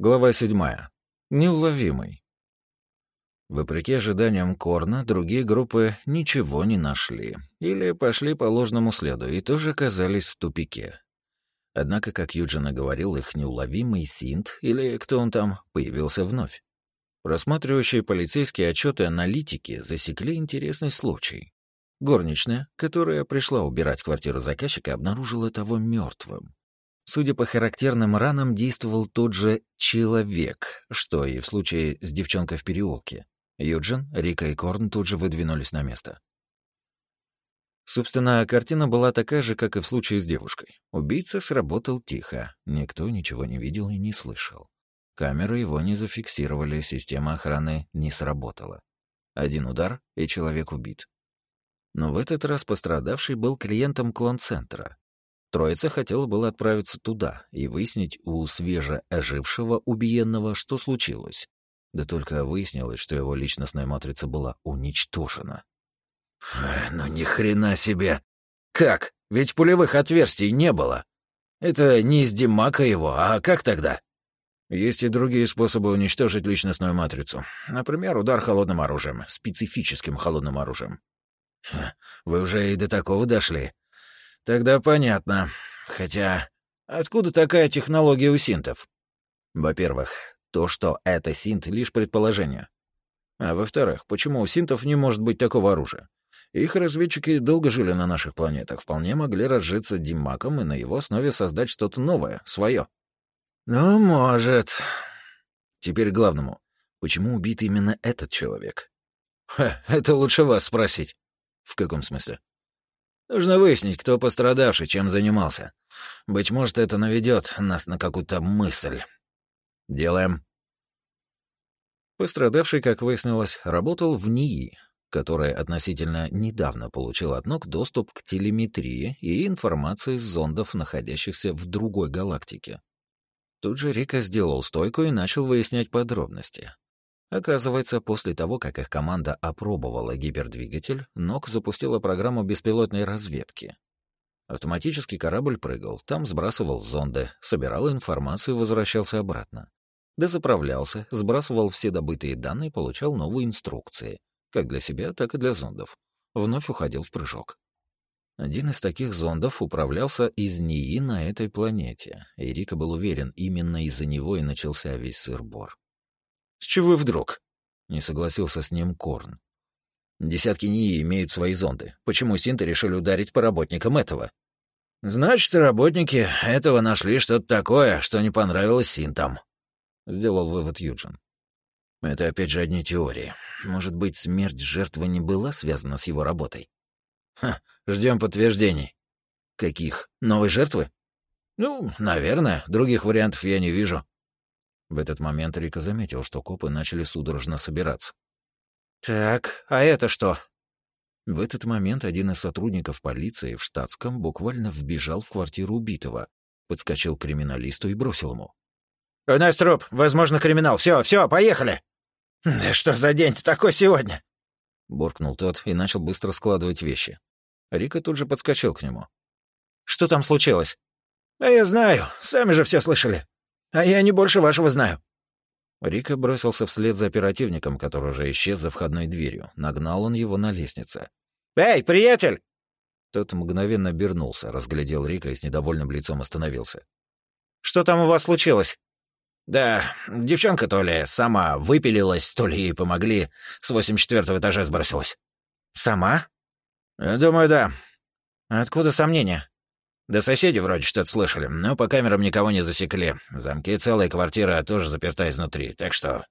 Глава седьмая. Неуловимый. Вопреки ожиданиям Корна, другие группы ничего не нашли. Или пошли по ложному следу и тоже оказались в тупике. Однако, как Юджин и говорил, их неуловимый синт, или кто он там, появился вновь. Просматривающие полицейские отчеты аналитики засекли интересный случай. Горничная, которая пришла убирать квартиру заказчика, обнаружила того мертвым. Судя по характерным ранам, действовал тот же человек, что и в случае с девчонкой в переулке. Юджин, Рика и Корн тут же выдвинулись на место. Собственно, картина была такая же, как и в случае с девушкой. Убийца сработал тихо, никто ничего не видел и не слышал. Камеры его не зафиксировали, система охраны не сработала. Один удар, и человек убит. Но в этот раз пострадавший был клиентом клон-центра. Троица хотела было отправиться туда и выяснить у свежеожившего убиенного, что случилось. Да только выяснилось, что его личностная матрица была уничтожена. «Ну ни хрена себе! Как? Ведь пулевых отверстий не было. Это не из Димака его, а как тогда?» Есть и другие способы уничтожить личностную матрицу. Например, удар холодным оружием, специфическим холодным оружием. Вы уже и до такого дошли. Тогда понятно. Хотя, откуда такая технология у синтов? Во-первых, то, что это синт, лишь предположение. А во-вторых, почему у синтов не может быть такого оружия? Их разведчики долго жили на наших планетах, вполне могли разжиться Димаком и на его основе создать что-то новое, свое. Ну, может. Теперь главному. Почему убит именно этот человек? Ха, это лучше вас спросить. В каком смысле? Нужно выяснить, кто пострадавший, чем занимался. Быть может, это наведет нас на какую-то мысль. Делаем. Пострадавший, как выяснилось, работал в НИИ, которая относительно недавно получила от НОК доступ к телеметрии и информации с зондов, находящихся в другой галактике. Тут же Рика сделал стойку и начал выяснять подробности. Оказывается, после того, как их команда опробовала гипердвигатель, НОК запустила программу беспилотной разведки. Автоматический корабль прыгал, там сбрасывал зонды, собирал информацию и возвращался обратно. Дозаправлялся, сбрасывал все добытые данные получал новые инструкции, как для себя, так и для зондов. Вновь уходил в прыжок. Один из таких зондов управлялся из НИИ на этой планете, и Рика был уверен, именно из-за него и начался весь сыр-бор. «С чего вдруг?» — не согласился с ним Корн. «Десятки НИИ имеют свои зонды. Почему Синты решили ударить по работникам этого?» «Значит, работники этого нашли что-то такое, что не понравилось Синтам», — сделал вывод Юджин. «Это опять же одни теории. Может быть, смерть жертвы не была связана с его работой?» «Ха, ждем подтверждений». «Каких? Новой жертвы?» «Ну, наверное. Других вариантов я не вижу». В этот момент Рика заметил, что копы начали судорожно собираться. «Так, а это что?» В этот момент один из сотрудников полиции в штатском буквально вбежал в квартиру убитого, подскочил к криминалисту и бросил ему. «У нас труп, возможно, криминал. Все, все, поехали!» «Да что за день-то такой сегодня?» Буркнул тот и начал быстро складывать вещи. Рика тут же подскочил к нему. «Что там случилось?» «А я знаю, сами же все слышали. А я не больше вашего знаю». Рика бросился вслед за оперативником, который уже исчез за входной дверью. Нагнал он его на лестнице. «Эй, приятель!» Тот мгновенно обернулся, разглядел Рика и с недовольным лицом остановился. «Что там у вас случилось?» «Да, девчонка то ли сама выпилилась, то ли ей помогли. С 84-го этажа сбросилась». «Сама?» «Думаю, да». «Откуда сомнения?» Да соседи вроде что-то слышали, но по камерам никого не засекли. Замки целая квартира тоже заперта изнутри, так что...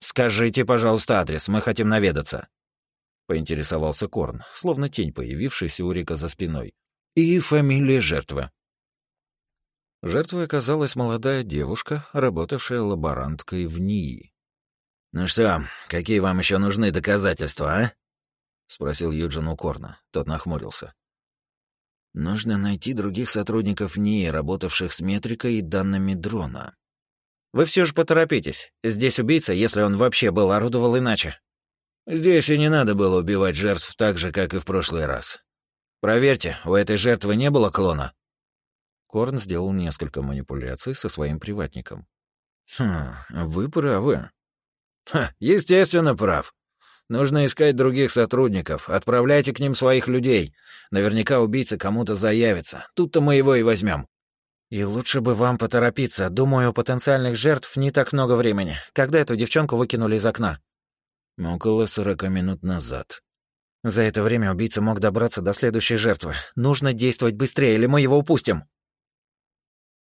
«Скажите, пожалуйста, адрес, мы хотим наведаться», — поинтересовался Корн, словно тень, появившаяся у Рика за спиной. «И фамилия жертвы». Жертвой оказалась молодая девушка, работавшая лаборанткой в НИИ. «Ну что, какие вам еще нужны доказательства, а?» — спросил Юджин у Корна. Тот нахмурился. Нужно найти других сотрудников НИИ, работавших с метрикой и данными дрона. Вы все же поторопитесь. Здесь убийца, если он вообще был, орудовал иначе. Здесь и не надо было убивать жертв так же, как и в прошлый раз. Проверьте, у этой жертвы не было клона. Корн сделал несколько манипуляций со своим приватником. Хм, вы правы. Ха, естественно, прав. Нужно искать других сотрудников. Отправляйте к ним своих людей. Наверняка убийца кому-то заявится. Тут-то мы его и возьмем. И лучше бы вам поторопиться. Думаю, у потенциальных жертв не так много времени. Когда эту девчонку выкинули из окна? Около сорока минут назад. За это время убийца мог добраться до следующей жертвы. Нужно действовать быстрее, или мы его упустим.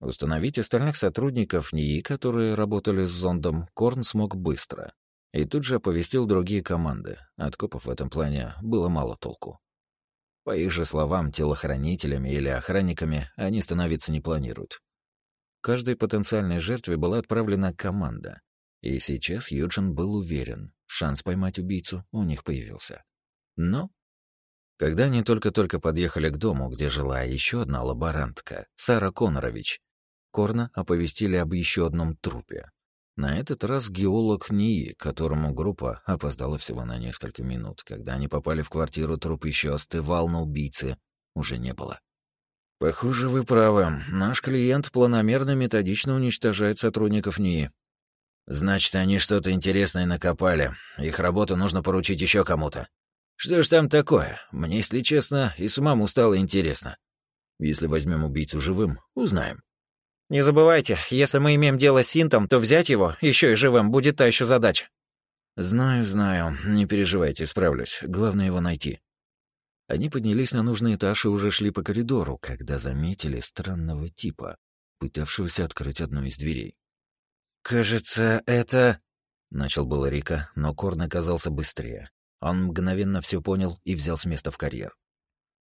Установить остальных сотрудников НИИ, которые работали с зондом, Корн смог быстро. И тут же оповестил другие команды. От копов в этом плане было мало толку. По их же словам, телохранителями или охранниками они становиться не планируют. Каждой потенциальной жертве была отправлена команда. И сейчас Юджин был уверен, шанс поймать убийцу у них появился. Но когда они только-только подъехали к дому, где жила еще одна лаборантка, Сара Конорович, Корна оповестили об еще одном трупе. На этот раз геолог НИИ, которому группа опоздала всего на несколько минут. Когда они попали в квартиру, труп еще остывал, но убийцы уже не было. «Похоже, вы правы. Наш клиент планомерно методично уничтожает сотрудников НИИ». «Значит, они что-то интересное накопали. Их работу нужно поручить еще кому-то». «Что ж там такое? Мне, если честно, и самому стало интересно. Если возьмем убийцу живым, узнаем». Не забывайте, если мы имеем дело с Синтом, то взять его, еще и живым, будет та еще задача. Знаю, знаю. Не переживайте, справлюсь. Главное его найти. Они поднялись на нужный этаж и уже шли по коридору, когда заметили странного типа, пытавшегося открыть одну из дверей. «Кажется, это...» — начал было Рика, но Корн оказался быстрее. Он мгновенно все понял и взял с места в карьер.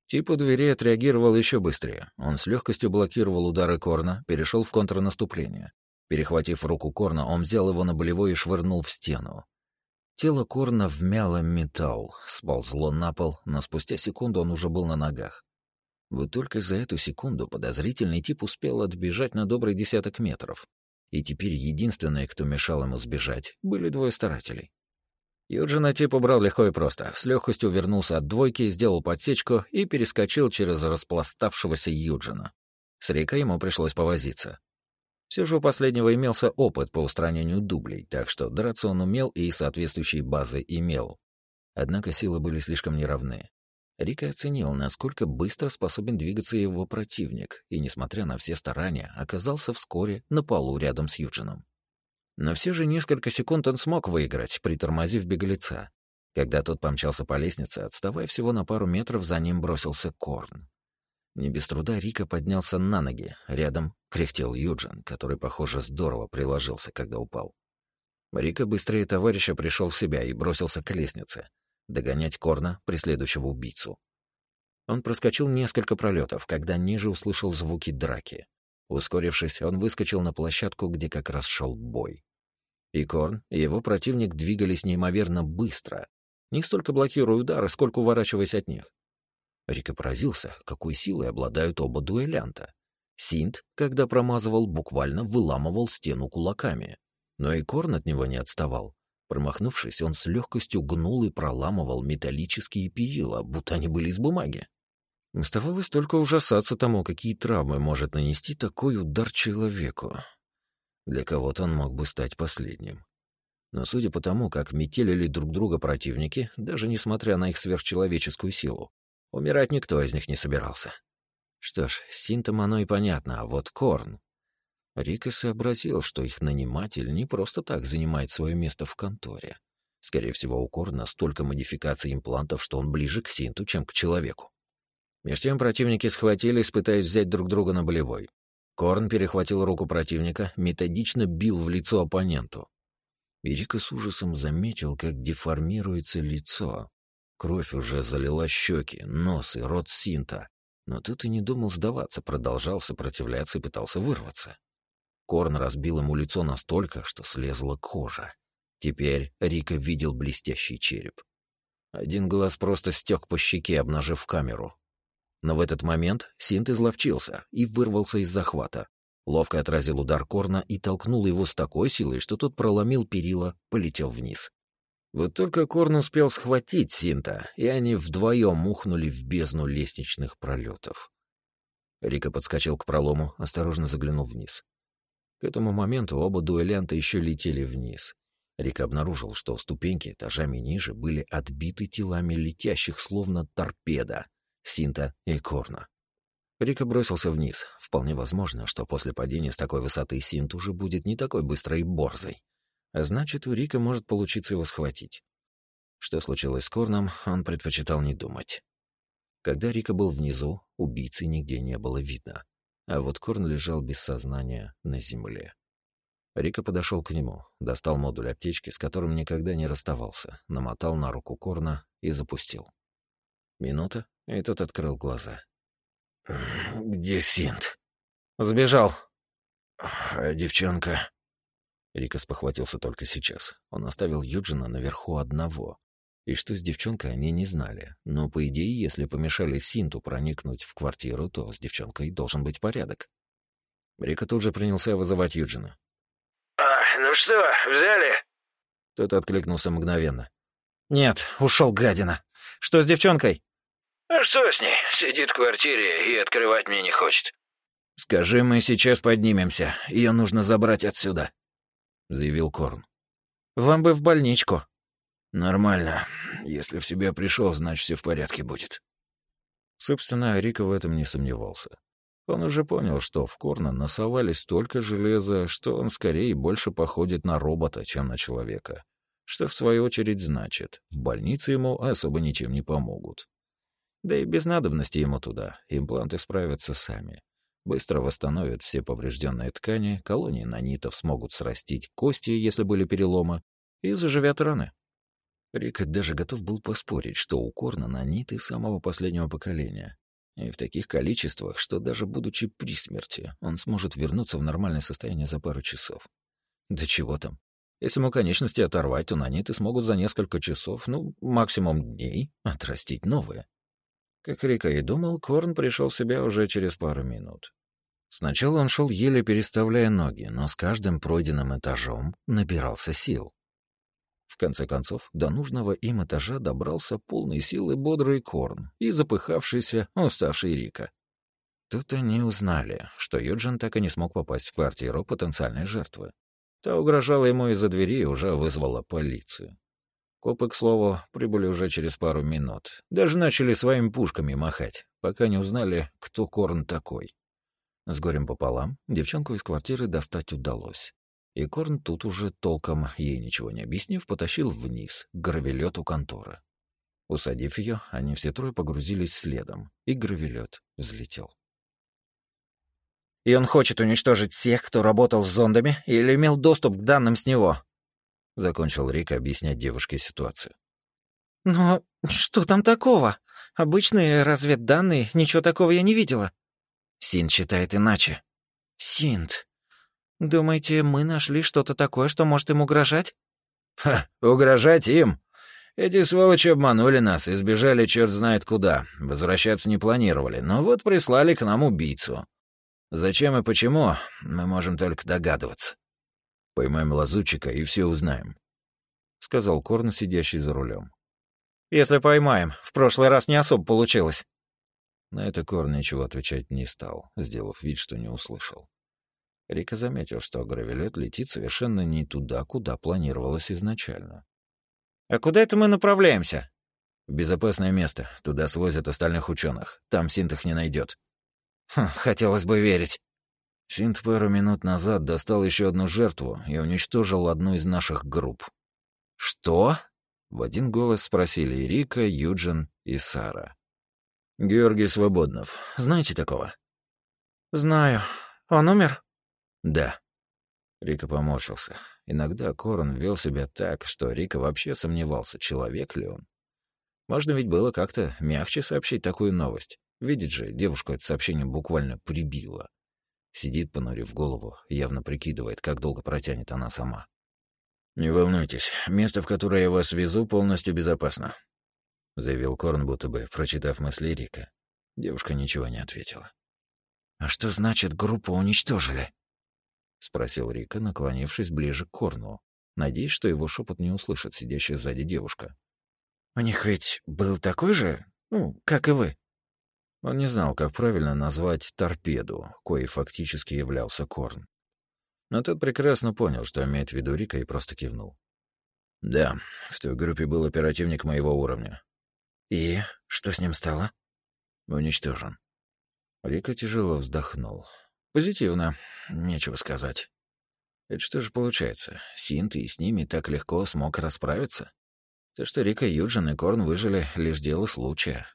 Тип двери отреагировал еще быстрее. Он с легкостью блокировал удары Корна, перешел в контрнаступление. Перехватив руку Корна, он взял его на болевой и швырнул в стену. Тело Корна вмяло металл, сползло на пол, но спустя секунду он уже был на ногах. Вот только за эту секунду подозрительный тип успел отбежать на добрый десяток метров. И теперь единственное, кто мешал ему сбежать, были двое старателей. Юджина тип убрал легко и просто. С легкостью вернулся от двойки, сделал подсечку и перескочил через распластавшегося Юджина. С Рикой ему пришлось повозиться. Все же у последнего имелся опыт по устранению дублей, так что драться он умел и соответствующие базы имел. Однако силы были слишком неравны. Рика оценил, насколько быстро способен двигаться его противник, и, несмотря на все старания, оказался вскоре на полу рядом с Юджином. Но все же несколько секунд он смог выиграть, притормозив беглеца. Когда тот помчался по лестнице, отставая всего на пару метров, за ним бросился Корн. Не без труда Рика поднялся на ноги. Рядом кряхтел Юджин, который, похоже, здорово приложился, когда упал. Рика быстрее товарища пришел в себя и бросился к лестнице, догонять Корна, преследующего убийцу. Он проскочил несколько пролетов, когда ниже услышал звуки драки. Ускорившись, он выскочил на площадку, где как раз шел бой. И Корн, и его противник двигались неимоверно быстро, не столько блокируя удары, сколько уворачиваясь от них. Рика поразился, какой силой обладают оба дуэлянта. Синт, когда промазывал, буквально выламывал стену кулаками. Но и Корн от него не отставал. Промахнувшись, он с легкостью гнул и проламывал металлические перила, будто они были из бумаги. Оставалось только ужасаться тому, какие травмы может нанести такой удар человеку. Для кого-то он мог бы стать последним. Но судя по тому, как метелили друг друга противники, даже несмотря на их сверхчеловеческую силу, умирать никто из них не собирался. Что ж, с Синтом оно и понятно, а вот Корн... Рика сообразил, что их наниматель не просто так занимает свое место в конторе. Скорее всего, у Корна столько модификаций имплантов, что он ближе к Синту, чем к человеку. Между тем противники схватились, пытаясь взять друг друга на болевой. Корн перехватил руку противника, методично бил в лицо оппоненту. Ирика с ужасом заметил, как деформируется лицо. Кровь уже залила щеки, нос и рот Синта. Но тут и не думал сдаваться, продолжал сопротивляться и пытался вырваться. Корн разбил ему лицо настолько, что слезла кожа. Теперь Рика видел блестящий череп. Один глаз просто стек по щеке, обнажив камеру. Но в этот момент Синт изловчился и вырвался из захвата. Ловко отразил удар Корна и толкнул его с такой силой, что тот проломил перила, полетел вниз. Вот только Корн успел схватить Синта, и они вдвоем ухнули в бездну лестничных пролетов. Рика подскочил к пролому, осторожно заглянул вниз. К этому моменту оба дуэлянта еще летели вниз. Рик обнаружил, что ступеньки этажами ниже были отбиты телами летящих словно торпеда Синта и Корна. Рика бросился вниз. Вполне возможно, что после падения с такой высоты Синт уже будет не такой быстрой и борзой. А значит, у Рика может получиться его схватить. Что случилось с Корном, он предпочитал не думать. Когда Рика был внизу, убийцы нигде не было видно. А вот Корн лежал без сознания на земле. Рика подошел к нему, достал модуль аптечки, с которым никогда не расставался, намотал на руку Корна и запустил. Минута, и тот открыл глаза. «Где Синт?» «Сбежал». «А девчонка?» Рика спохватился только сейчас. Он оставил Юджина наверху одного. И что с девчонкой они не знали. Но, по идее, если помешали Синту проникнуть в квартиру, то с девчонкой должен быть порядок. Рика тут же принялся вызывать Юджина. А, «Ну что, взяли?» Тот откликнулся мгновенно. «Нет, ушел гадина. Что с девчонкой?» «А что с ней? Сидит в квартире и открывать мне не хочет». «Скажи, мы сейчас поднимемся. Ее нужно забрать отсюда», — заявил Корн. «Вам бы в больничку». «Нормально. Если в себя пришел, значит, все в порядке будет». Собственно, Рика в этом не сомневался. Он уже понял, что в Корна насовали столько железа, что он скорее больше походит на робота, чем на человека. Что, в свою очередь, значит, в больнице ему особо ничем не помогут. Да и без надобности ему туда, импланты справятся сами. Быстро восстановят все поврежденные ткани, колонии нанитов смогут срастить кости, если были переломы, и заживят раны. Рик даже готов был поспорить, что у Корна наниты самого последнего поколения. И в таких количествах, что даже будучи при смерти, он сможет вернуться в нормальное состояние за пару часов. Да чего там. Если ему конечности оторвать, то наниты смогут за несколько часов, ну, максимум дней, отрастить новые. Как Рика и думал, Корн пришел в себя уже через пару минут. Сначала он шел еле переставляя ноги, но с каждым пройденным этажом набирался сил. В конце концов, до нужного им этажа добрался полный силы бодрый Корн и запыхавшийся, уставший Рика. Тут они узнали, что Юджин так и не смог попасть в квартиру потенциальной жертвы. Та угрожала ему из-за двери и уже вызвала полицию. Копы, к слову, прибыли уже через пару минут. Даже начали своими пушками махать, пока не узнали, кто Корн такой. С горем пополам девчонку из квартиры достать удалось. И Корн тут уже, толком ей ничего не объяснив, потащил вниз, к гравелету конторы. Усадив ее, они все трое погрузились следом, и гравелет взлетел. «И он хочет уничтожить всех, кто работал с зондами или имел доступ к данным с него?» Закончил Рик объяснять девушке ситуацию. «Но что там такого? Обычные разведданные, ничего такого я не видела». Синт считает иначе. «Синт. Думаете, мы нашли что-то такое, что может им угрожать?» «Ха, угрожать им? Эти сволочи обманули нас и сбежали черт знает куда. Возвращаться не планировали, но вот прислали к нам убийцу. Зачем и почему, мы можем только догадываться». Поймаем лазутчика и все узнаем», — сказал Корн, сидящий за рулем. «Если поймаем. В прошлый раз не особо получилось». На это Корн ничего отвечать не стал, сделав вид, что не услышал. Рика заметил, что гравелет летит совершенно не туда, куда планировалось изначально. «А куда это мы направляемся?» «В безопасное место. Туда свозят остальных ученых. Там Синт их не найдет. Хм, «Хотелось бы верить». Синт пару минут назад достал еще одну жертву и уничтожил одну из наших групп. «Что?» — в один голос спросили и Рика, Юджин и Сара. «Георгий Свободнов. Знаете такого?» «Знаю. Он умер?» «Да». Рика поморщился. Иногда Корн вел себя так, что Рика вообще сомневался, человек ли он. Можно ведь было как-то мягче сообщить такую новость. Видит же, девушку это сообщение буквально прибило. Сидит, понурив голову, явно прикидывает, как долго протянет она сама. «Не волнуйтесь, место, в которое я вас везу, полностью безопасно», — заявил Корн, будто бы, прочитав мысли Рика. Девушка ничего не ответила. «А что значит, группу уничтожили?» — спросил Рика, наклонившись ближе к Корну, надеясь, что его шепот не услышит сидящая сзади девушка. «У них ведь был такой же, ну, как и вы?» Он не знал, как правильно назвать торпеду, коей фактически являлся Корн. Но тот прекрасно понял, что имеет в виду Рика, и просто кивнул. «Да, в той группе был оперативник моего уровня». «И что с ним стало?» «Уничтожен». Рика тяжело вздохнул. «Позитивно, нечего сказать. Это что же получается, Синт и с ними так легко смог расправиться? То, что Рика, Юджин и Корн выжили, лишь дело случая.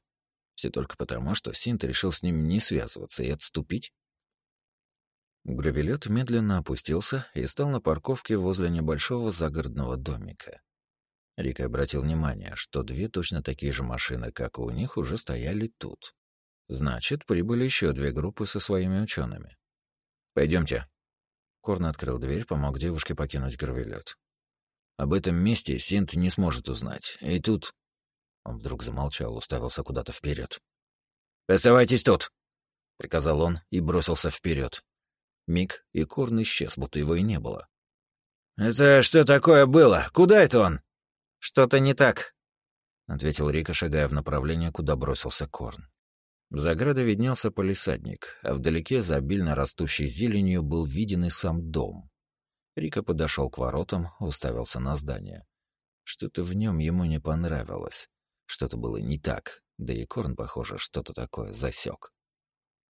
Все только потому, что Синт решил с ним не связываться и отступить?» Гравелет медленно опустился и стал на парковке возле небольшого загородного домика. Рик обратил внимание, что две точно такие же машины, как и у них, уже стояли тут. Значит, прибыли еще две группы со своими учеными. Пойдемте. Корн открыл дверь, помог девушке покинуть гравелет. Об этом месте Синт не сможет узнать. И тут... Он вдруг замолчал, уставился куда-то вперед. «Оставайтесь тут!» — приказал он и бросился вперед. Миг, и Корн исчез, будто его и не было. «Это что такое было? Куда это он?» «Что-то не так», — ответил Рика, шагая в направлении, куда бросился Корн. За оградой виднелся полисадник, а вдалеке за обильно растущей зеленью был виден и сам дом. Рика подошел к воротам, уставился на здание. Что-то в нем ему не понравилось. Что-то было не так, да и Корн, похоже, что-то такое засек.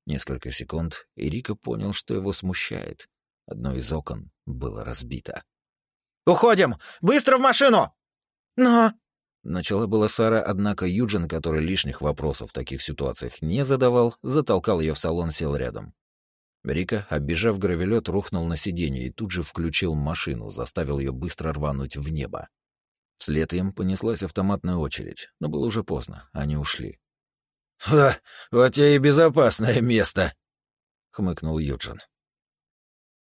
Несколько секунд, и Рика понял, что его смущает. Одно из окон было разбито. «Уходим! Быстро в машину!» «Но...» Начала была Сара, однако Юджин, который лишних вопросов в таких ситуациях не задавал, затолкал ее в салон, сел рядом. Рика, оббежав гравелет, рухнул на сиденье и тут же включил машину, заставил ее быстро рвануть в небо. Вслед им понеслась автоматная очередь, но было уже поздно, они ушли. «Ха, вот и безопасное место», — хмыкнул Юджин.